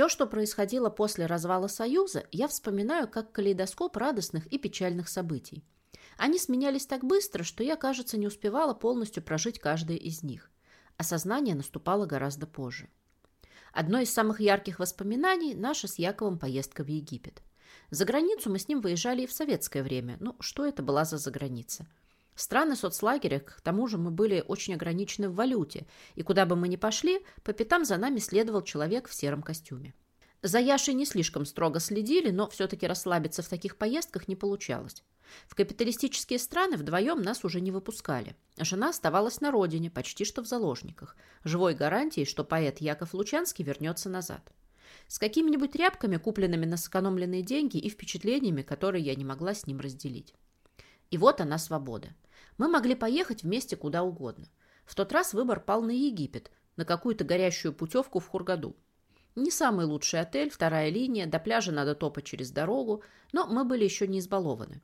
Все, что происходило после развала Союза, я вспоминаю как калейдоскоп радостных и печальных событий. Они сменялись так быстро, что я, кажется, не успевала полностью прожить каждое из них. Осознание наступало гораздо позже. Одно из самых ярких воспоминаний – наша с Яковом поездка в Египет. За границу мы с ним выезжали и в советское время. Ну, что это была за заграница? Страны соцлагеря, к тому же мы были очень ограничены в валюте, и куда бы мы ни пошли, по пятам за нами следовал человек в сером костюме. За Яшей не слишком строго следили, но все-таки расслабиться в таких поездках не получалось. В капиталистические страны вдвоем нас уже не выпускали. Жена оставалась на родине, почти что в заложниках, живой гарантией, что поэт Яков Лучанский вернется назад. С какими-нибудь тряпками, купленными на сэкономленные деньги и впечатлениями, которые я не могла с ним разделить. И вот она свобода. Мы могли поехать вместе куда угодно. В тот раз выбор пал на Египет, на какую-то горящую путевку в Хургаду. Не самый лучший отель, вторая линия, до пляжа надо топать через дорогу, но мы были еще не избалованы.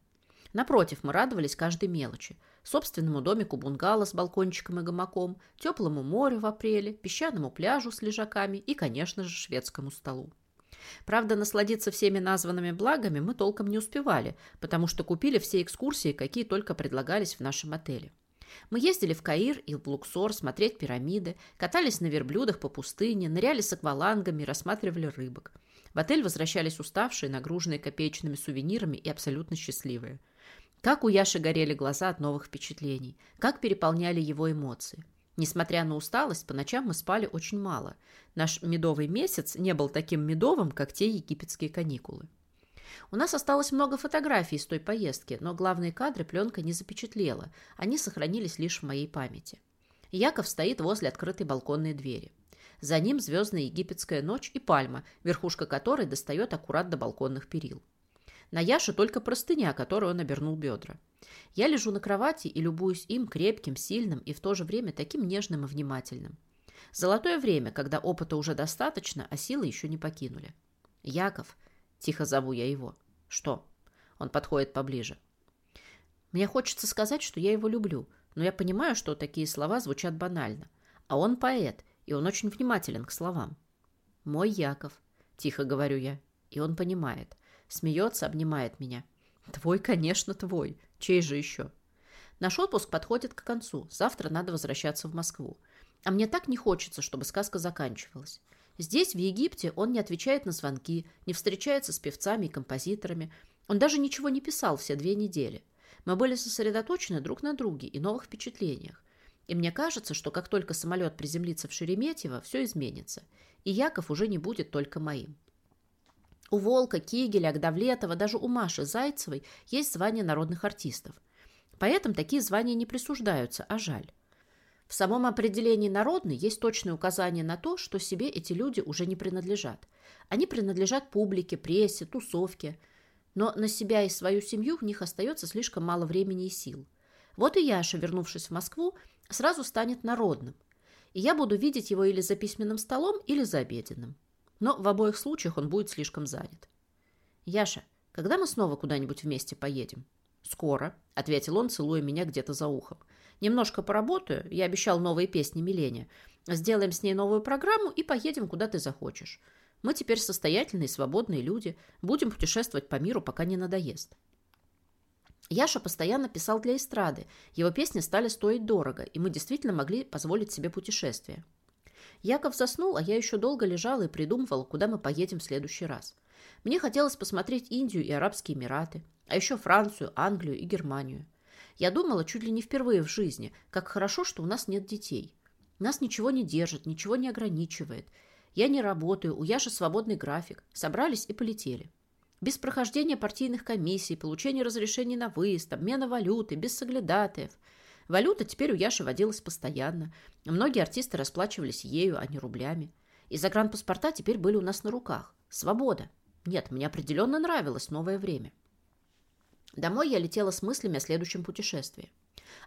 Напротив, мы радовались каждой мелочи. Собственному домику бунгало с балкончиком и гамаком, теплому морю в апреле, песчаному пляжу с лежаками и, конечно же, шведскому столу. Правда, насладиться всеми названными благами мы толком не успевали, потому что купили все экскурсии, какие только предлагались в нашем отеле. Мы ездили в Каир и в Луксор смотреть пирамиды, катались на верблюдах по пустыне, ныряли с аквалангами, рассматривали рыбок. В отель возвращались уставшие, нагруженные копеечными сувенирами и абсолютно счастливые. Как у Яши горели глаза от новых впечатлений, как переполняли его эмоции. Несмотря на усталость, по ночам мы спали очень мало. Наш медовый месяц не был таким медовым, как те египетские каникулы. У нас осталось много фотографий из той поездки, но главные кадры пленка не запечатлела. Они сохранились лишь в моей памяти. Яков стоит возле открытой балконной двери. За ним звездная египетская ночь и пальма, верхушка которой достает аккурат до балконных перил. На Яше только простыня, которую он обернул бедра. Я лежу на кровати и любуюсь им крепким, сильным и в то же время таким нежным и внимательным. Золотое время, когда опыта уже достаточно, а силы еще не покинули. «Яков», — тихо зову я его. «Что?» Он подходит поближе. Мне хочется сказать, что я его люблю, но я понимаю, что такие слова звучат банально. А он поэт, и он очень внимателен к словам. «Мой Яков», — тихо говорю я, и он понимает. Смеется, обнимает меня. Твой, конечно, твой. Чей же еще? Наш отпуск подходит к концу. Завтра надо возвращаться в Москву. А мне так не хочется, чтобы сказка заканчивалась. Здесь, в Египте, он не отвечает на звонки, не встречается с певцами и композиторами. Он даже ничего не писал все две недели. Мы были сосредоточены друг на друге и новых впечатлениях. И мне кажется, что как только самолет приземлится в Шереметьево, все изменится. И Яков уже не будет только моим. У Волка, Кигеля, Гдавлетова, даже у Маши Зайцевой есть звание народных артистов. Поэтому такие звания не присуждаются, а жаль. В самом определении «народный» есть точное указание на то, что себе эти люди уже не принадлежат. Они принадлежат публике, прессе, тусовке. Но на себя и свою семью в них остается слишком мало времени и сил. Вот и Яша, вернувшись в Москву, сразу станет народным. И я буду видеть его или за письменным столом, или за обеденным но в обоих случаях он будет слишком занят. «Яша, когда мы снова куда-нибудь вместе поедем?» «Скоро», — ответил он, целуя меня где-то за ухом. «Немножко поработаю, я обещал новые песни Милене. Сделаем с ней новую программу и поедем, куда ты захочешь. Мы теперь состоятельные, свободные люди, будем путешествовать по миру, пока не надоест». Яша постоянно писал для эстрады. Его песни стали стоить дорого, и мы действительно могли позволить себе путешествие. Яков заснул, а я еще долго лежала и придумывала, куда мы поедем в следующий раз. Мне хотелось посмотреть Индию и Арабские Эмираты, а еще Францию, Англию и Германию. Я думала чуть ли не впервые в жизни, как хорошо, что у нас нет детей. Нас ничего не держит, ничего не ограничивает. Я не работаю, у Яши свободный график. Собрались и полетели. Без прохождения партийных комиссий, получения разрешений на выезд, обмена валюты, без соглядатаев – Валюта теперь у Яши водилась постоянно. Многие артисты расплачивались ею, а не рублями. И загранпаспорта теперь были у нас на руках. Свобода. Нет, мне определенно нравилось новое время. Домой я летела с мыслями о следующем путешествии.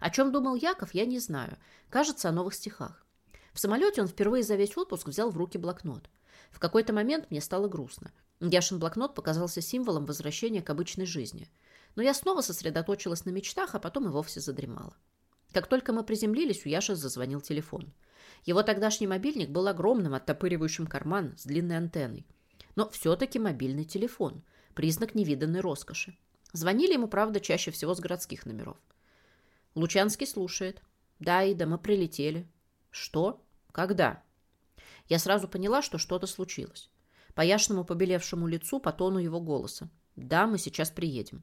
О чем думал Яков, я не знаю. Кажется, о новых стихах. В самолете он впервые за весь отпуск взял в руки блокнот. В какой-то момент мне стало грустно. Яшин блокнот показался символом возвращения к обычной жизни. Но я снова сосредоточилась на мечтах, а потом и вовсе задремала. Как только мы приземлились, у Яши зазвонил телефон. Его тогдашний мобильник был огромным, оттопыривающим карман с длинной антенной. Но все-таки мобильный телефон. Признак невиданной роскоши. Звонили ему, правда, чаще всего с городских номеров. Лучанский слушает. «Да, Ида, мы прилетели». «Что? Когда?» Я сразу поняла, что что-то случилось. По яшному побелевшему лицу, по тону его голоса. «Да, мы сейчас приедем».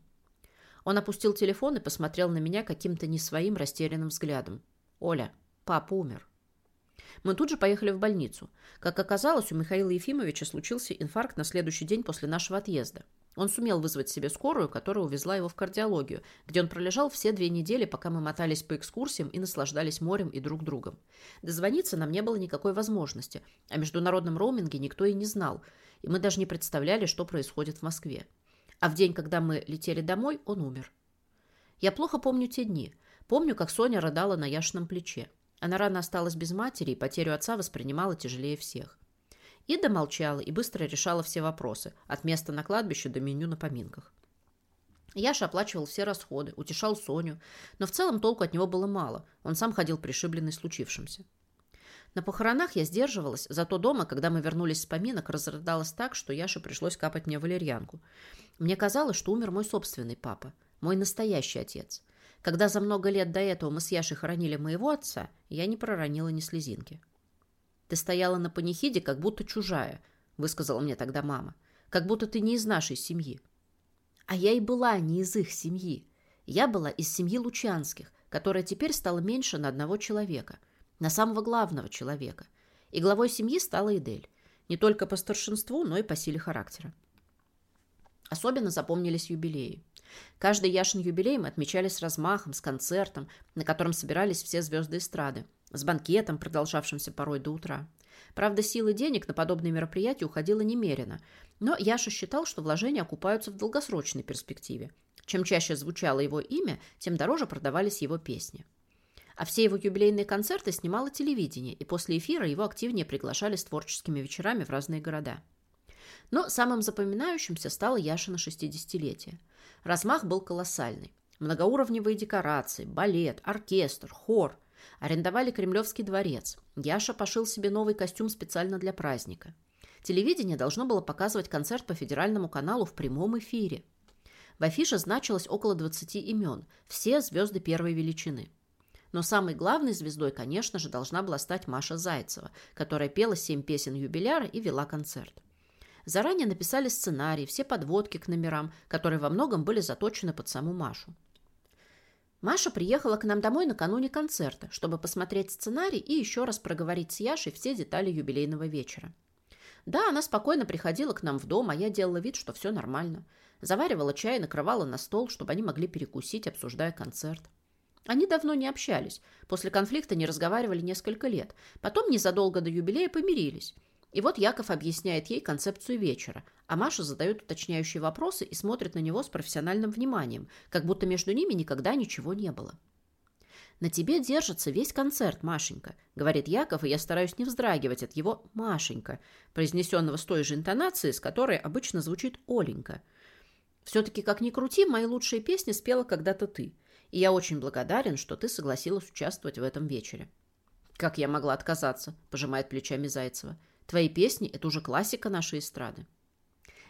Он опустил телефон и посмотрел на меня каким-то не своим растерянным взглядом. «Оля, папа умер». Мы тут же поехали в больницу. Как оказалось, у Михаила Ефимовича случился инфаркт на следующий день после нашего отъезда. Он сумел вызвать себе скорую, которая увезла его в кардиологию, где он пролежал все две недели, пока мы мотались по экскурсиям и наслаждались морем и друг другом. Дозвониться нам не было никакой возможности. О международном роуминге никто и не знал, и мы даже не представляли, что происходит в Москве. А в день, когда мы летели домой, он умер. Я плохо помню те дни. Помню, как Соня рыдала на Яшином плече. Она рано осталась без матери и потерю отца воспринимала тяжелее всех. Ида молчала и быстро решала все вопросы, от места на кладбище до меню на поминках. Яша оплачивал все расходы, утешал Соню, но в целом толку от него было мало, он сам ходил пришибленный случившимся. На похоронах я сдерживалась, зато дома, когда мы вернулись с поминок, разрыдалась так, что Яше пришлось капать мне валерьянку. Мне казалось, что умер мой собственный папа, мой настоящий отец. Когда за много лет до этого мы с Яшей хоронили моего отца, я не проронила ни слезинки. «Ты стояла на панихиде, как будто чужая», — высказала мне тогда мама. «Как будто ты не из нашей семьи». А я и была не из их семьи. Я была из семьи Лучанских, которая теперь стала меньше на одного человека, на самого главного человека. И главой семьи стала Эдель. Не только по старшинству, но и по силе характера. Особенно запомнились юбилеи. Каждый Яшин юбилей мы отмечали с размахом, с концертом, на котором собирались все звезды эстрады с банкетом, продолжавшимся порой до утра. Правда, силы денег на подобные мероприятия уходило немерено, но Яша считал, что вложения окупаются в долгосрочной перспективе. Чем чаще звучало его имя, тем дороже продавались его песни. А все его юбилейные концерты снимало телевидение, и после эфира его активнее приглашали с творческими вечерами в разные города. Но самым запоминающимся стало Яшина 60-летие. Размах был колоссальный. Многоуровневые декорации, балет, оркестр, хор – Арендовали Кремлевский дворец. Яша пошил себе новый костюм специально для праздника. Телевидение должно было показывать концерт по федеральному каналу в прямом эфире. В афише значилось около 20 имен, все звезды первой величины. Но самой главной звездой, конечно же, должна была стать Маша Зайцева, которая пела семь песен юбиляра и вела концерт. Заранее написали сценарий, все подводки к номерам, которые во многом были заточены под саму Машу. Маша приехала к нам домой накануне концерта, чтобы посмотреть сценарий и еще раз проговорить с Яшей все детали юбилейного вечера. Да, она спокойно приходила к нам в дом, а я делала вид, что все нормально. Заваривала чай, накрывала на стол, чтобы они могли перекусить, обсуждая концерт. Они давно не общались. После конфликта не разговаривали несколько лет. Потом незадолго до юбилея помирились. И вот Яков объясняет ей концепцию вечера, а Маша задает уточняющие вопросы и смотрит на него с профессиональным вниманием, как будто между ними никогда ничего не было. «На тебе держится весь концерт, Машенька», — говорит Яков, и я стараюсь не вздрагивать от его «Машенька», произнесенного с той же интонацией, с которой обычно звучит «Оленька». «Все-таки, как ни крути, мои лучшие песни спела когда-то ты, и я очень благодарен, что ты согласилась участвовать в этом вечере». «Как я могла отказаться?» – пожимает плечами Зайцева. Твои песни – это уже классика нашей эстрады.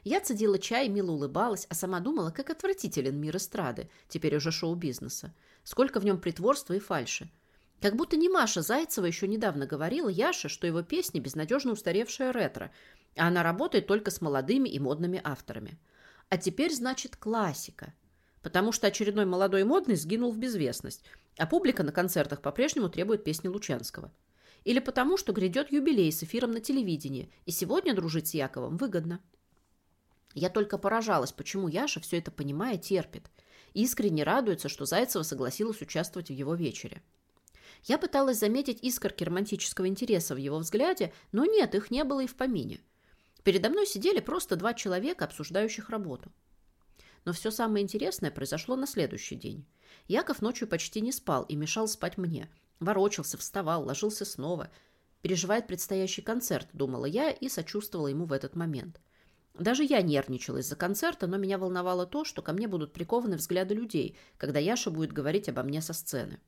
Я цедила чай, мило улыбалась, а сама думала, как отвратителен мир эстрады, теперь уже шоу-бизнеса. Сколько в нем притворства и фальши. Как будто не Маша Зайцева еще недавно говорила Яше, что его песни – безнадежно устаревшая ретро, а она работает только с молодыми и модными авторами. А теперь, значит, классика. Потому что очередной молодой и модный сгинул в безвестность, а публика на концертах по-прежнему требует песни Лучанского – или потому, что грядет юбилей с эфиром на телевидении, и сегодня дружить с Яковом выгодно. Я только поражалась, почему Яша, все это понимая, терпит. Искренне радуется, что Зайцева согласилась участвовать в его вечере. Я пыталась заметить искорки романтического интереса в его взгляде, но нет, их не было и в помине. Передо мной сидели просто два человека, обсуждающих работу. Но все самое интересное произошло на следующий день. Яков ночью почти не спал и мешал спать мне, Ворочался, вставал, ложился снова. Переживает предстоящий концерт, думала я и сочувствовала ему в этот момент. Даже я нервничала из-за концерта, но меня волновало то, что ко мне будут прикованы взгляды людей, когда Яша будет говорить обо мне со сцены.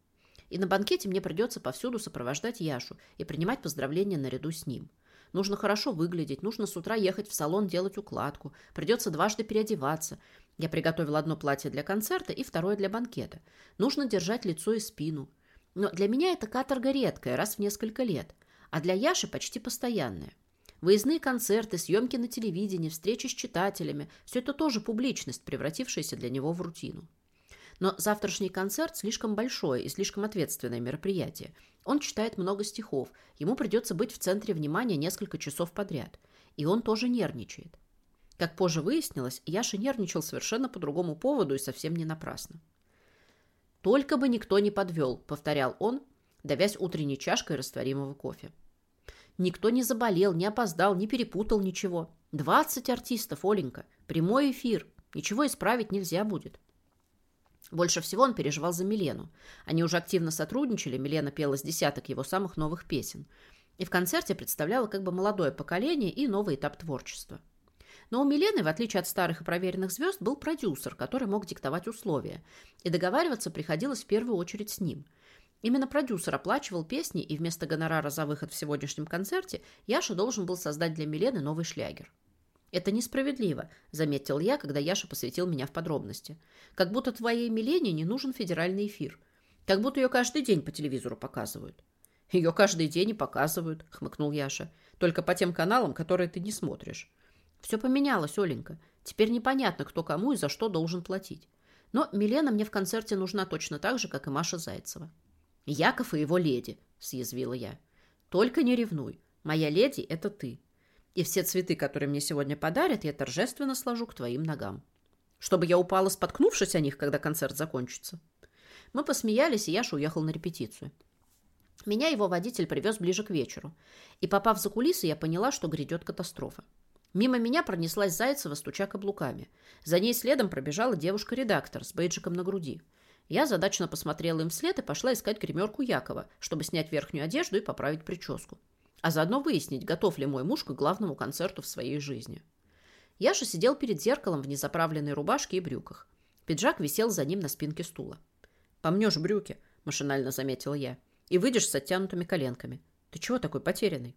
И на банкете мне придется повсюду сопровождать Яшу и принимать поздравления наряду с ним. Нужно хорошо выглядеть, нужно с утра ехать в салон делать укладку, придется дважды переодеваться. Я приготовил одно платье для концерта и второе для банкета. Нужно держать лицо и спину. Но для меня это каторга редкая, раз в несколько лет, а для Яши почти постоянная. Выездные концерты, съемки на телевидении, встречи с читателями – все это тоже публичность, превратившаяся для него в рутину. Но завтрашний концерт слишком большое и слишком ответственное мероприятие. Он читает много стихов, ему придется быть в центре внимания несколько часов подряд. И он тоже нервничает. Как позже выяснилось, Яша нервничал совершенно по другому поводу и совсем не напрасно. «Только бы никто не подвел», — повторял он, давясь утренней чашкой растворимого кофе. Никто не заболел, не опоздал, не перепутал ничего. Двадцать артистов, Оленька. Прямой эфир. Ничего исправить нельзя будет. Больше всего он переживал за Милену. Они уже активно сотрудничали, Милена пела с десяток его самых новых песен. И в концерте представляла как бы молодое поколение и новый этап творчества. Но у Милены, в отличие от старых и проверенных звезд, был продюсер, который мог диктовать условия. И договариваться приходилось в первую очередь с ним. Именно продюсер оплачивал песни, и вместо гонорара за выход в сегодняшнем концерте Яша должен был создать для Милены новый шлягер. «Это несправедливо», — заметил я, когда Яша посвятил меня в подробности. «Как будто твоей Милене не нужен федеральный эфир. Как будто ее каждый день по телевизору показывают». «Ее каждый день и показывают», — хмыкнул Яша. «Только по тем каналам, которые ты не смотришь». «Все поменялось, Оленька. Теперь непонятно, кто кому и за что должен платить. Но Милена мне в концерте нужна точно так же, как и Маша Зайцева». «Яков и его леди», — съязвила я. «Только не ревнуй. Моя леди — это ты и все цветы, которые мне сегодня подарят, я торжественно сложу к твоим ногам. Чтобы я упала, споткнувшись о них, когда концерт закончится. Мы посмеялись, и Яша уехал на репетицию. Меня его водитель привез ближе к вечеру. И, попав за кулисы, я поняла, что грядет катастрофа. Мимо меня пронеслась Зайцева, стуча каблуками. За ней следом пробежала девушка-редактор с бейджиком на груди. Я задачно посмотрела им вслед и пошла искать гримерку Якова, чтобы снять верхнюю одежду и поправить прическу а заодно выяснить, готов ли мой муж к главному концерту в своей жизни. Яша сидел перед зеркалом в незаправленной рубашке и брюках. Пиджак висел за ним на спинке стула. «Помнешь брюки», — машинально заметил я, — «и выйдешь с оттянутыми коленками. Ты чего такой потерянный?»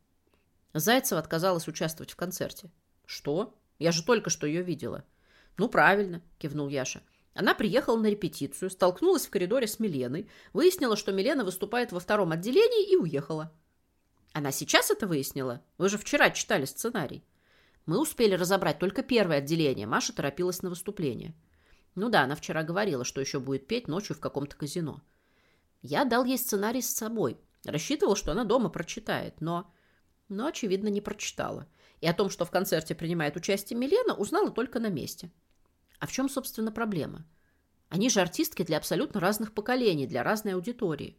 Зайцева отказалась участвовать в концерте. «Что? Я же только что ее видела». «Ну, правильно», — кивнул Яша. Она приехала на репетицию, столкнулась в коридоре с Миленой, выяснила, что Милена выступает во втором отделении и уехала. Она сейчас это выяснила? Вы же вчера читали сценарий. Мы успели разобрать только первое отделение. Маша торопилась на выступление. Ну да, она вчера говорила, что еще будет петь ночью в каком-то казино. Я дал ей сценарий с собой. Рассчитывал, что она дома прочитает, но... Но, очевидно, не прочитала. И о том, что в концерте принимает участие Милена, узнала только на месте. А в чем, собственно, проблема? Они же артистки для абсолютно разных поколений, для разной аудитории.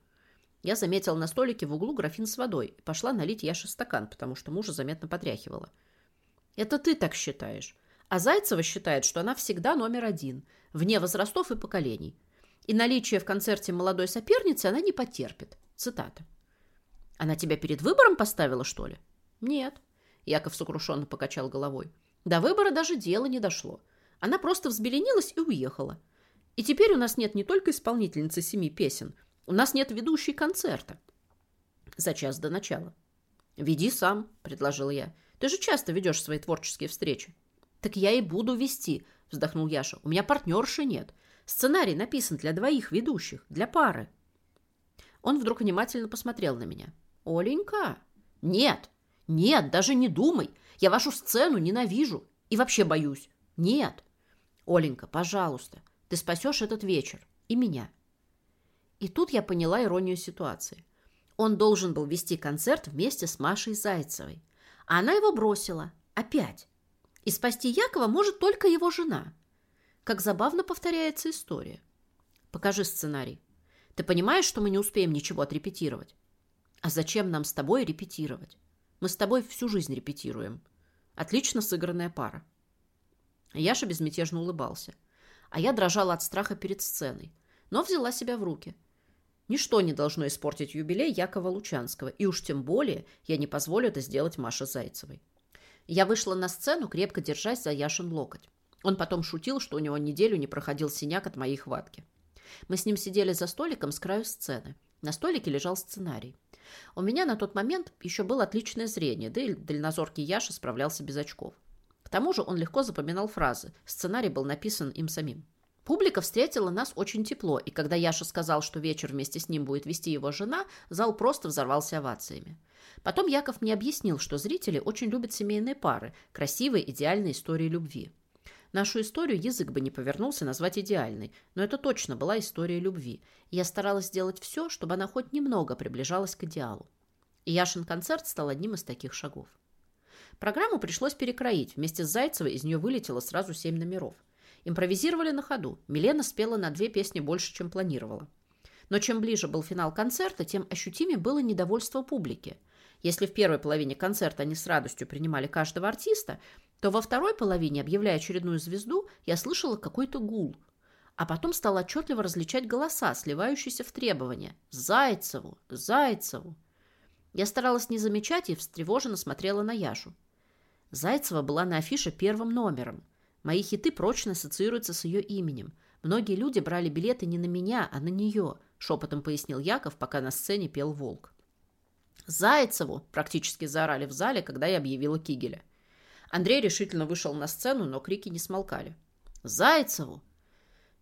Я заметила на столике в углу графин с водой и пошла налить Яше стакан, потому что мужа заметно потряхивала. «Это ты так считаешь. А Зайцева считает, что она всегда номер один, вне возрастов и поколений. И наличие в концерте молодой соперницы она не потерпит». Цитата. «Она тебя перед выбором поставила, что ли?» «Нет». Яков сокрушенно покачал головой. До выбора даже дело не дошло. Она просто взбеленилась и уехала. И теперь у нас нет не только исполнительницы семи песен, у нас нет ведущей концерта. За час до начала. Веди сам, предложил я. Ты же часто ведешь свои творческие встречи. Так я и буду вести, вздохнул Яша. У меня партнерши нет. Сценарий написан для двоих ведущих, для пары. Он вдруг внимательно посмотрел на меня. Оленька? Нет, нет, даже не думай. Я вашу сцену ненавижу и вообще боюсь. Нет. Оленька, пожалуйста, ты спасешь этот вечер и меня. И тут я поняла иронию ситуации. Он должен был вести концерт вместе с Машей Зайцевой. А она его бросила. Опять. И спасти Якова может только его жена. Как забавно повторяется история. Покажи сценарий. Ты понимаешь, что мы не успеем ничего отрепетировать? А зачем нам с тобой репетировать? Мы с тобой всю жизнь репетируем. Отлично сыгранная пара. Яша безмятежно улыбался. А я дрожала от страха перед сценой, но взяла себя в руки – Ничто не должно испортить юбилей Якова Лучанского, и уж тем более я не позволю это сделать Маше Зайцевой. Я вышла на сцену, крепко держась за Яшин локоть. Он потом шутил, что у него неделю не проходил синяк от моей хватки. Мы с ним сидели за столиком с краю сцены. На столике лежал сценарий. У меня на тот момент еще было отличное зрение, да и дальнозоркий Яша справлялся без очков. К тому же он легко запоминал фразы, сценарий был написан им самим. Публика встретила нас очень тепло, и когда Яша сказал, что вечер вместе с ним будет вести его жена, зал просто взорвался овациями. Потом Яков мне объяснил, что зрители очень любят семейные пары, красивые, идеальные истории любви. Нашу историю язык бы не повернулся назвать идеальной, но это точно была история любви, я старалась сделать все, чтобы она хоть немного приближалась к идеалу. И Яшин концерт стал одним из таких шагов. Программу пришлось перекроить, вместе с Зайцевой из нее вылетело сразу семь номеров. Импровизировали на ходу, Милена спела на две песни больше, чем планировала. Но чем ближе был финал концерта, тем ощутимее было недовольство публики. Если в первой половине концерта они с радостью принимали каждого артиста, то во второй половине, объявляя очередную звезду, я слышала какой-то гул. А потом стала отчетливо различать голоса, сливающиеся в требования. «Зайцеву! Зайцеву!» Я старалась не замечать и встревоженно смотрела на Яшу. Зайцева была на афише первым номером. Мои хиты прочно ассоциируются с ее именем. Многие люди брали билеты не на меня, а на нее, шепотом пояснил Яков, пока на сцене пел «Волк». «Зайцеву!» – практически заорали в зале, когда я объявила Кигеля. Андрей решительно вышел на сцену, но крики не смолкали. «Зайцеву!»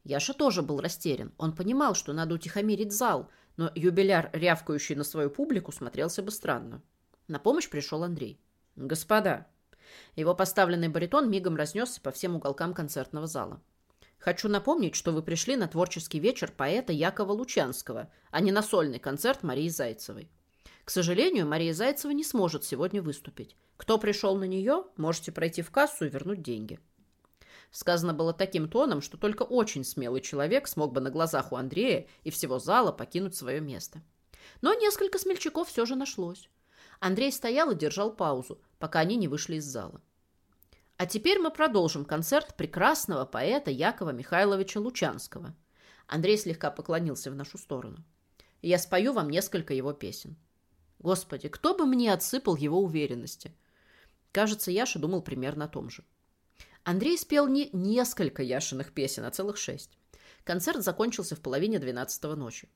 Яша тоже был растерян. Он понимал, что надо утихомирить зал, но юбиляр, рявкающий на свою публику, смотрелся бы странно. На помощь пришел Андрей. «Господа!» Его поставленный баритон мигом разнесся по всем уголкам концертного зала. «Хочу напомнить, что вы пришли на творческий вечер поэта Якова Лучанского, а не на сольный концерт Марии Зайцевой. К сожалению, Мария Зайцева не сможет сегодня выступить. Кто пришел на нее, можете пройти в кассу и вернуть деньги. Сказано было таким тоном, что только очень смелый человек смог бы на глазах у Андрея и всего зала покинуть свое место. Но несколько смельчаков все же нашлось. Андрей стоял и держал паузу, пока они не вышли из зала. А теперь мы продолжим концерт прекрасного поэта Якова Михайловича Лучанского. Андрей слегка поклонился в нашу сторону. Я спою вам несколько его песен. Господи, кто бы мне отсыпал его уверенности? Кажется, Яша думал примерно о том же. Андрей спел не несколько Яшиных песен, а целых шесть. Концерт закончился в половине двенадцатого ночи.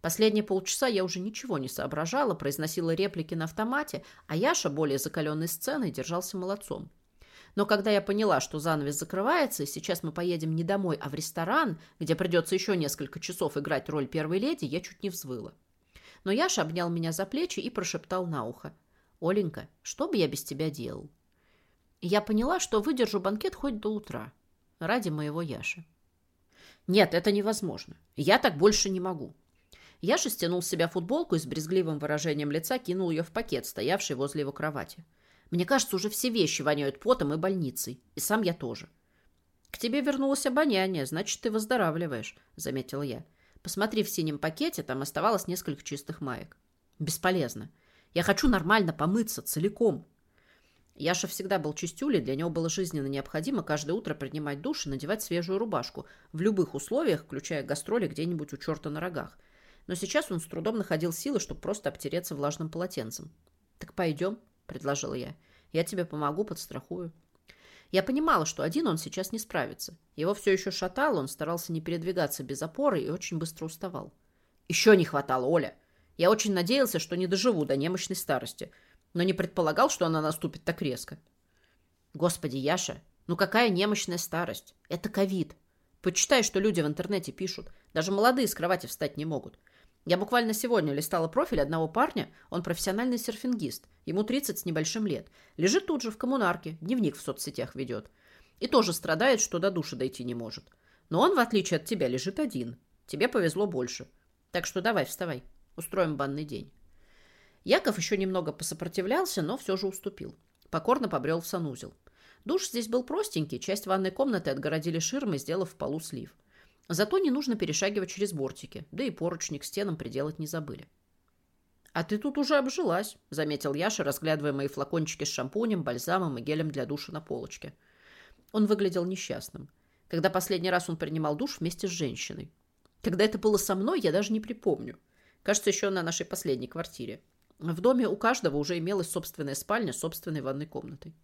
Последние полчаса я уже ничего не соображала, произносила реплики на автомате, а Яша, более закаленной сценой, держался молодцом. Но когда я поняла, что занавес закрывается, и сейчас мы поедем не домой, а в ресторан, где придется еще несколько часов играть роль первой леди, я чуть не взвыла. Но Яша обнял меня за плечи и прошептал на ухо. «Оленька, что бы я без тебя делал?» Я поняла, что выдержу банкет хоть до утра. Ради моего Яши. Нет, это невозможно. Я так больше не могу. Яша стянул с себя футболку и с брезгливым выражением лица кинул ее в пакет, стоявший возле его кровати. Мне кажется, уже все вещи воняют потом и больницей. И сам я тоже. «К тебе вернулось обоняние, значит, ты выздоравливаешь», — заметила я. «Посмотри в синем пакете, там оставалось несколько чистых маек». «Бесполезно. Я хочу нормально помыться, целиком. Яша всегда был чистюлей, для него было жизненно необходимо каждое утро принимать душ и надевать свежую рубашку, в любых условиях, включая гастроли где-нибудь у черта на рогах. Но сейчас он с трудом находил силы, чтобы просто обтереться влажным полотенцем. «Так пойдем», — предложила я. «Я тебе помогу, подстрахую». Я понимала, что один он сейчас не справится. Его все еще шатало, он старался не передвигаться без опоры и очень быстро уставал. «Еще не хватало, Оля!» Я очень надеялся, что не доживу до немощной старости, но не предполагал, что она наступит так резко. Господи, Яша, ну какая немощная старость? Это ковид. Почитай, что люди в интернете пишут. Даже молодые с кровати встать не могут. Я буквально сегодня листала профиль одного парня, он профессиональный серфингист, ему 30 с небольшим лет. Лежит тут же в коммунарке, дневник в соцсетях ведет. И тоже страдает, что до души дойти не может. Но он, в отличие от тебя, лежит один. Тебе повезло больше. Так что давай, вставай. Устроим банный день. Яков еще немного посопротивлялся, но все же уступил. Покорно побрел в санузел. Душ здесь был простенький, часть ванной комнаты отгородили ширмой, сделав в полу слив. Зато не нужно перешагивать через бортики, да и поручни к стенам приделать не забыли. «А ты тут уже обжилась», — заметил Яша, разглядывая мои флакончики с шампунем, бальзамом и гелем для душа на полочке. Он выглядел несчастным. Когда последний раз он принимал душ вместе с женщиной. Когда это было со мной, я даже не припомню. Кажется, еще на нашей последней квартире. В доме у каждого уже имелась собственная спальня с собственной ванной комнатой.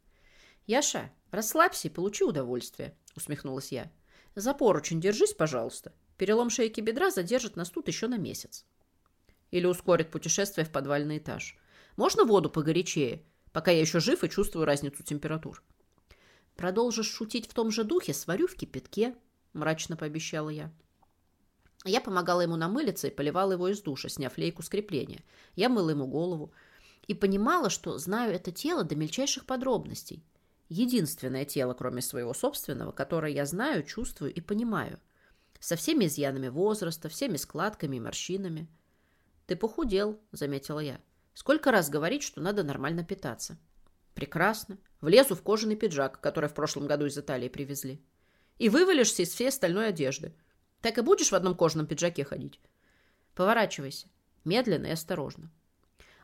«Яша, расслабься и получи удовольствие», — усмехнулась я. «За поручень держись, пожалуйста. Перелом шейки бедра задержит нас тут еще на месяц». Или ускорит путешествие в подвальный этаж. Можно воду погорячее, пока я еще жив и чувствую разницу температур? Продолжишь шутить в том же духе, сварю в кипятке, мрачно пообещала я. Я помогала ему намылиться и поливала его из душа, сняв лейку с крепления. Я мыла ему голову и понимала, что знаю это тело до мельчайших подробностей. Единственное тело, кроме своего собственного, которое я знаю, чувствую и понимаю. Со всеми изъянами возраста, всеми складками и морщинами. «Ты похудел», — заметила я. «Сколько раз говорить, что надо нормально питаться?» «Прекрасно. Влезу в кожаный пиджак, который в прошлом году из Италии привезли. И вывалишься из всей остальной одежды. Так и будешь в одном кожаном пиджаке ходить?» «Поворачивайся. Медленно и осторожно».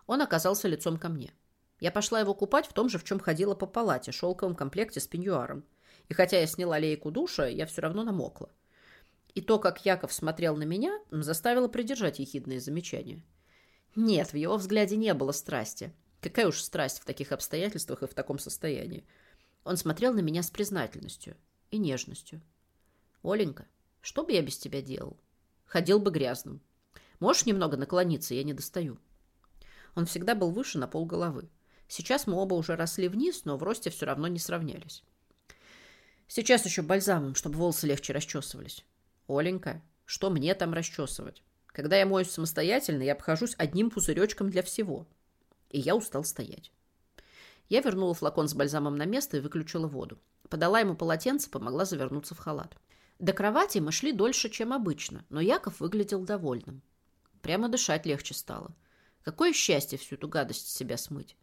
Он оказался лицом ко мне. Я пошла его купать в том же, в чем ходила по палате, шелковом комплекте с пеньюаром. И хотя я сняла лейку душа, я все равно намокла. И то, как Яков смотрел на меня, заставило придержать ехидные замечания. Нет, в его взгляде не было страсти. Какая уж страсть в таких обстоятельствах и в таком состоянии. Он смотрел на меня с признательностью и нежностью. «Оленька, что бы я без тебя делал? Ходил бы грязным. Можешь немного наклониться, я не достаю». Он всегда был выше на полголовы. Сейчас мы оба уже росли вниз, но в росте все равно не сравнялись. Сейчас еще бальзамом, чтобы волосы легче расчесывались. Оленька, что мне там расчесывать? Когда я моюсь самостоятельно, я обхожусь одним пузыречком для всего. И я устал стоять. Я вернула флакон с бальзамом на место и выключила воду. Подала ему полотенце, помогла завернуться в халат. До кровати мы шли дольше, чем обычно, но Яков выглядел довольным. Прямо дышать легче стало. Какое счастье всю эту гадость себя смыть.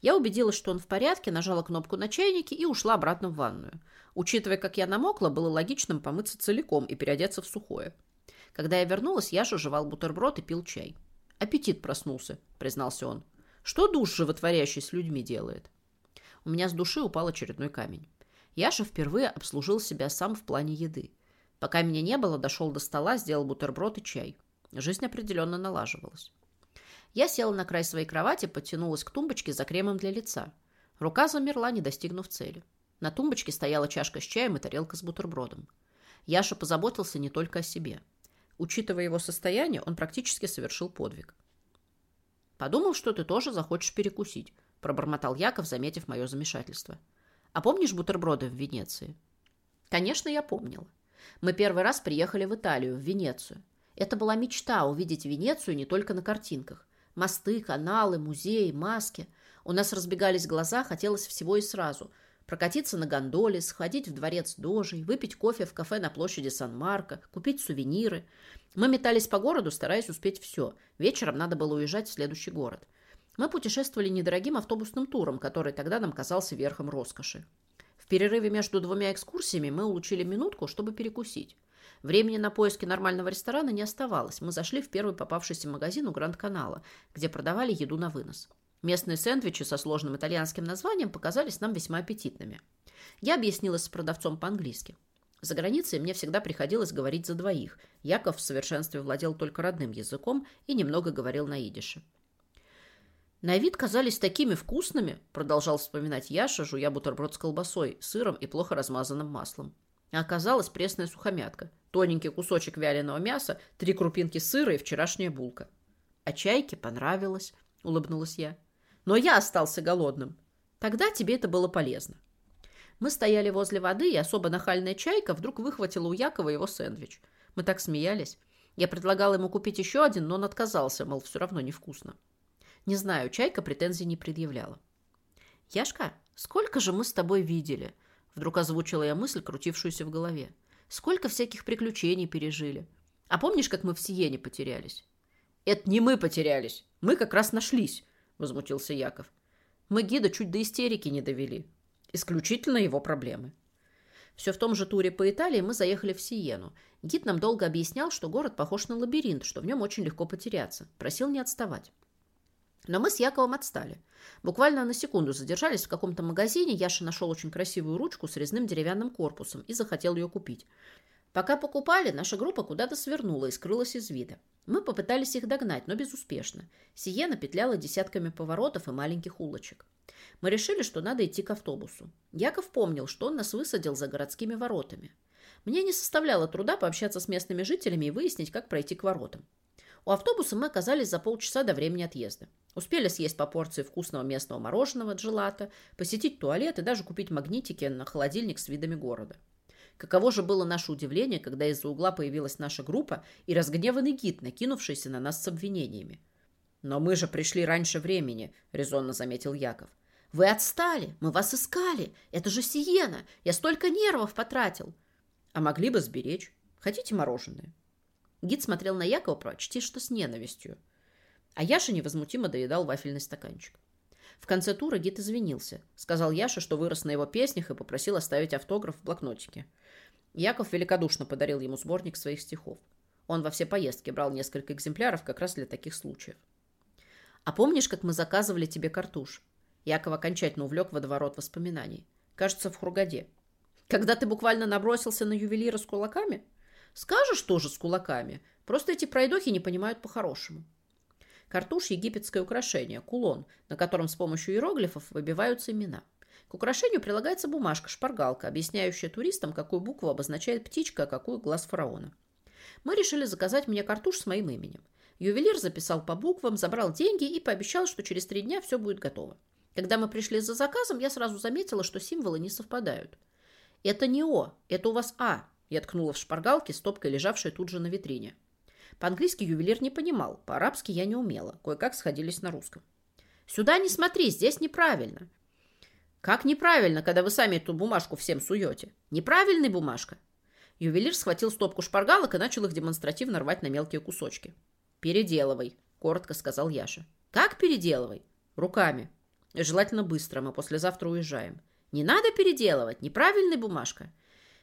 Я убедилась, что он в порядке, нажала кнопку на чайнике и ушла обратно в ванную. Учитывая, как я намокла, было логичным помыться целиком и переодеться в сухое. Когда я вернулась, Яша жевал бутерброд и пил чай. «Аппетит проснулся», — признался он. «Что душ животворящий с людьми делает?» У меня с души упал очередной камень. Яша впервые обслужил себя сам в плане еды. Пока меня не было, дошел до стола, сделал бутерброд и чай. Жизнь определенно налаживалась. Я села на край своей кровати, подтянулась к тумбочке за кремом для лица. Рука замерла, не достигнув цели. На тумбочке стояла чашка с чаем и тарелка с бутербродом. Яша позаботился не только о себе. Учитывая его состояние, он практически совершил подвиг. «Подумал, что ты тоже захочешь перекусить», – пробормотал Яков, заметив мое замешательство. «А помнишь бутерброды в Венеции?» Конечно, я помнила. Мы первый раз приехали в Италию, в Венецию. Это была мечта увидеть Венецию не только на картинках. Мосты, каналы, музеи, маски. У нас разбегались глаза, хотелось всего и сразу. Прокатиться на гондоле, сходить в дворец Дожей, выпить кофе в кафе на площади Сан-Марко, купить сувениры. Мы метались по городу, стараясь успеть все. Вечером надо было уезжать в следующий город. Мы путешествовали недорогим автобусным туром, который тогда нам казался верхом роскоши. В перерыве между двумя экскурсиями мы улучили минутку, чтобы перекусить. Времени на поиски нормального ресторана не оставалось. Мы зашли в первый попавшийся магазин у Гранд-канала, где продавали еду на вынос. Местные сэндвичи со сложным итальянским названием показались нам весьма аппетитными. Я объяснилась с продавцом по-английски. За границей мне всегда приходилось говорить за двоих. Яков в совершенстве владел только родным языком и немного говорил на идише. «На вид казались такими вкусными», — продолжал вспоминать Яша, жуя бутерброд с колбасой, сыром и плохо размазанным маслом. А оказалась пресная сухомятка. Тоненький кусочек вяленого мяса, три крупинки сыра и вчерашняя булка. А чайке понравилось, улыбнулась я. Но я остался голодным. Тогда тебе это было полезно. Мы стояли возле воды, и особо нахальная чайка вдруг выхватила у Якова его сэндвич. Мы так смеялись. Я предлагала ему купить еще один, но он отказался, мол, все равно невкусно. Не знаю, чайка претензий не предъявляла. «Яшка, сколько же мы с тобой видели?» Вдруг озвучила я мысль, крутившуюся в голове. Сколько всяких приключений пережили. А помнишь, как мы в Сиене потерялись? Это не мы потерялись. Мы как раз нашлись, возмутился Яков. Мы гида чуть до истерики не довели. Исключительно его проблемы. Все в том же туре по Италии мы заехали в Сиену. Гид нам долго объяснял, что город похож на лабиринт, что в нем очень легко потеряться. Просил не отставать. Но мы с Яковом отстали. Буквально на секунду задержались в каком-то магазине. Яша нашел очень красивую ручку с резным деревянным корпусом и захотел ее купить. Пока покупали, наша группа куда-то свернула и скрылась из вида. Мы попытались их догнать, но безуспешно. Сиена петляла десятками поворотов и маленьких улочек. Мы решили, что надо идти к автобусу. Яков помнил, что он нас высадил за городскими воротами. Мне не составляло труда пообщаться с местными жителями и выяснить, как пройти к воротам. У автобуса мы оказались за полчаса до времени отъезда. Успели съесть по порции вкусного местного мороженого джелата, посетить туалет и даже купить магнитики на холодильник с видами города. Каково же было наше удивление, когда из-за угла появилась наша группа и разгневанный гид, накинувшийся на нас с обвинениями. «Но мы же пришли раньше времени», — резонно заметил Яков. «Вы отстали! Мы вас искали! Это же Сиена! Я столько нервов потратил!» «А могли бы сберечь. Хотите мороженое?» Гид смотрел на Якова почти что с ненавистью. А Яша невозмутимо доедал вафельный стаканчик. В конце тура гид извинился. Сказал Яше, что вырос на его песнях и попросил оставить автограф в блокнотике. Яков великодушно подарил ему сборник своих стихов. Он во все поездки брал несколько экземпляров как раз для таких случаев. «А помнишь, как мы заказывали тебе картуш?» Яков окончательно увлек водоворот воспоминаний. «Кажется, в Хургаде. Когда ты буквально набросился на ювелира с кулаками?» «Скажешь тоже с кулаками. Просто эти пройдохи не понимают по-хорошему». Картуш – египетское украшение, кулон, на котором с помощью иероглифов выбиваются имена. К украшению прилагается бумажка-шпаргалка, объясняющая туристам, какую букву обозначает птичка, а какую глаз фараона. Мы решили заказать мне картуш с моим именем. Ювелир записал по буквам, забрал деньги и пообещал, что через три дня все будет готово. Когда мы пришли за заказом, я сразу заметила, что символы не совпадают. «Это не О, это у вас А», я ткнула в шпаргалке, стопкой лежавшей тут же на витрине. По-английски ювелир не понимал, по-арабски я не умела, кое-как сходились на русском. «Сюда не смотри, здесь неправильно». «Как неправильно, когда вы сами эту бумажку всем суете? Неправильная бумажка». Ювелир схватил стопку шпаргалок и начал их демонстративно рвать на мелкие кусочки. «Переделывай», — коротко сказал Яша. «Как переделывай?» «Руками. Желательно быстро, мы послезавтра уезжаем». «Не надо переделывать, неправильная бумажка».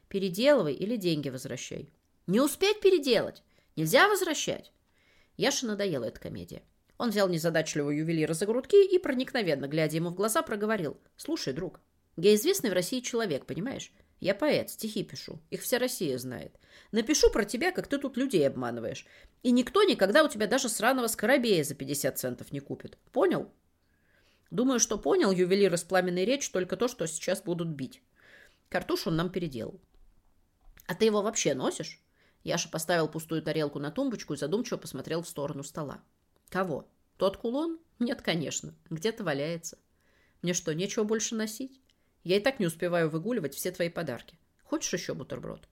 «Переделывай или деньги возвращай». «Не успеть переделать. Нельзя возвращать. Яше надоела эта комедия. Он взял незадачливого ювелира за грудки и, проникновенно глядя ему в глаза, проговорил. «Слушай, друг, я известный в России человек, понимаешь? Я поэт, стихи пишу. Их вся Россия знает. Напишу про тебя, как ты тут людей обманываешь. И никто никогда у тебя даже сраного скоробея за 50 центов не купит. Понял?» Думаю, что понял ювелир из пламенной речи только то, что сейчас будут бить. Картуш он нам переделал. «А ты его вообще носишь?» Яша поставил пустую тарелку на тумбочку и задумчиво посмотрел в сторону стола. «Кого? Тот кулон? Нет, конечно. Где-то валяется. Мне что, нечего больше носить? Я и так не успеваю выгуливать все твои подарки. Хочешь еще бутерброд?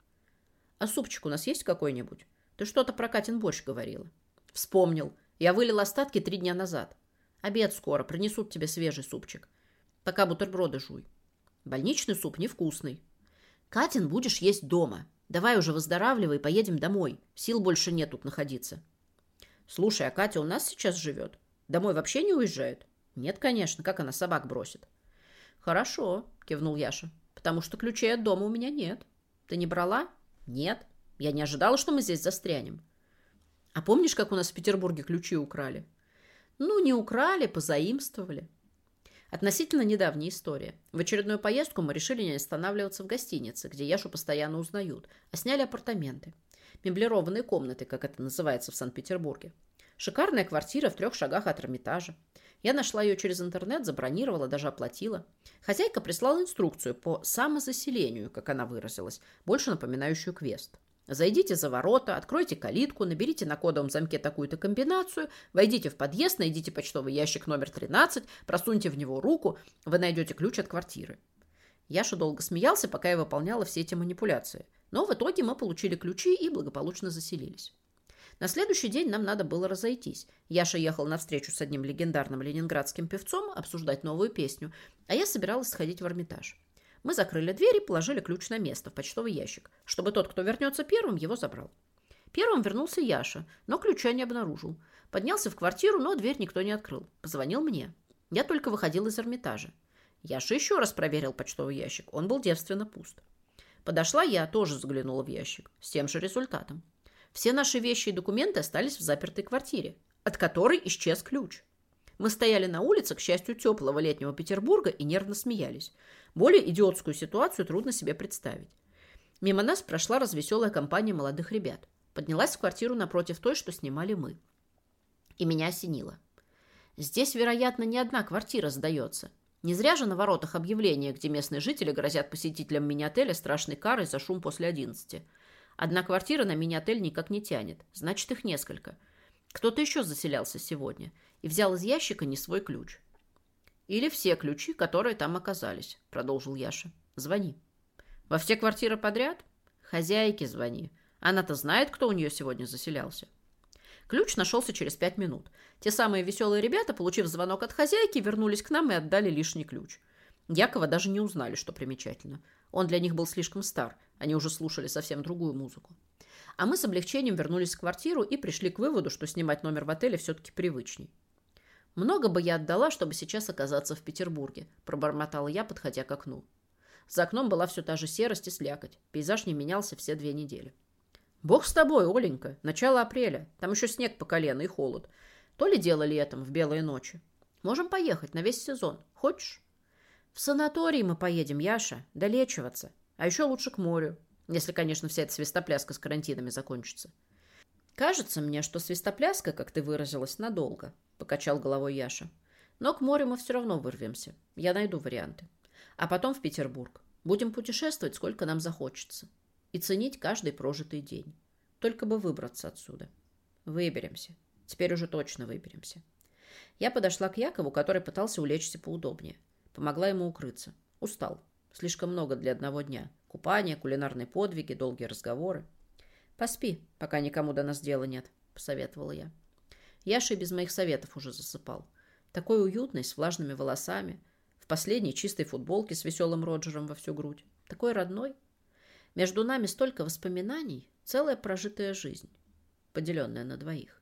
А супчик у нас есть какой-нибудь? Ты что-то про Катин борщ говорила. Вспомнил. Я вылил остатки три дня назад. Обед скоро. Принесут тебе свежий супчик. Пока бутерброды жуй. Больничный суп невкусный. Катин будешь есть дома. Давай уже выздоравливай, поедем домой. Сил больше нет тут находиться. Слушай, а Катя у нас сейчас живет? Домой вообще не уезжает? Нет, конечно. Как она собак бросит? Хорошо, кивнул Яша. Потому что ключей от дома у меня нет. Ты не брала? Нет. Я не ожидала, что мы здесь застрянем. А помнишь, как у нас в Петербурге ключи украли? Ну, не украли, позаимствовали. Относительно недавняя история. В очередную поездку мы решили не останавливаться в гостинице, где Яшу постоянно узнают, а сняли апартаменты. Меблированные комнаты, как это называется в Санкт-Петербурге. Шикарная квартира в трех шагах от Эрмитажа. Я нашла ее через интернет, забронировала, даже оплатила. Хозяйка прислала инструкцию по самозаселению, как она выразилась, больше напоминающую квест. Зайдите за ворота, откройте калитку, наберите на кодовом замке такую-то комбинацию, войдите в подъезд, найдите почтовый ящик номер 13, просуньте в него руку, вы найдете ключ от квартиры. Яша долго смеялся, пока я выполняла все эти манипуляции. Но в итоге мы получили ключи и благополучно заселились. На следующий день нам надо было разойтись. Яша ехал на встречу с одним легендарным ленинградским певцом обсуждать новую песню, а я собиралась сходить в Эрмитаж. Мы закрыли дверь и положили ключ на место, в почтовый ящик, чтобы тот, кто вернется первым, его забрал. Первым вернулся Яша, но ключа не обнаружил. Поднялся в квартиру, но дверь никто не открыл. Позвонил мне. Я только выходил из Эрмитажа. Яша еще раз проверил почтовый ящик. Он был девственно пуст. Подошла я, тоже заглянула в ящик. С тем же результатом. Все наши вещи и документы остались в запертой квартире, от которой исчез ключ. Мы стояли на улице, к счастью, теплого летнего Петербурга и нервно смеялись. Более идиотскую ситуацию трудно себе представить. Мимо нас прошла развеселая компания молодых ребят. Поднялась в квартиру напротив той, что снимали мы. И меня осенило. Здесь, вероятно, не одна квартира сдается. Не зря же на воротах объявления, где местные жители грозят посетителям мини-отеля страшной карой за шум после одиннадцати. Одна квартира на мини-отель никак не тянет, значит, их несколько. Кто-то еще заселялся сегодня и взял из ящика не свой ключ. Или все ключи, которые там оказались, продолжил Яша. Звони. Во все квартиры подряд? Хозяйке звони. Она-то знает, кто у нее сегодня заселялся. Ключ нашелся через пять минут. Те самые веселые ребята, получив звонок от хозяйки, вернулись к нам и отдали лишний ключ. Якова даже не узнали, что примечательно. Он для них был слишком стар. Они уже слушали совсем другую музыку. А мы с облегчением вернулись в квартиру и пришли к выводу, что снимать номер в отеле все-таки привычней. «Много бы я отдала, чтобы сейчас оказаться в Петербурге», – пробормотала я, подходя к окну. За окном была все та же серость и слякоть. Пейзаж не менялся все две недели. «Бог с тобой, Оленька. Начало апреля. Там еще снег по колено и холод. То ли делали летом, в белые ночи. Можем поехать на весь сезон. Хочешь?» «В санаторий мы поедем, Яша. Долечиваться. А еще лучше к морю. Если, конечно, вся эта свистопляска с карантинами закончится». «Кажется мне, что свистопляска, как ты выразилась, надолго», — покачал головой Яша. «Но к морю мы все равно вырвемся. Я найду варианты. А потом в Петербург. Будем путешествовать, сколько нам захочется и ценить каждый прожитый день. Только бы выбраться отсюда. Выберемся. Теперь уже точно выберемся. Я подошла к Якову, который пытался улечься поудобнее. Помогла ему укрыться. Устал. Слишком много для одного дня. Купание, кулинарные подвиги, долгие разговоры. «Поспи, пока никому до нас дела нет», — посоветовала я. Яша без моих советов уже засыпал. Такой уютный, с влажными волосами, в последней чистой футболке с веселым Роджером во всю грудь. Такой родной. Между нами столько воспоминаний, целая прожитая жизнь, поделенная на двоих.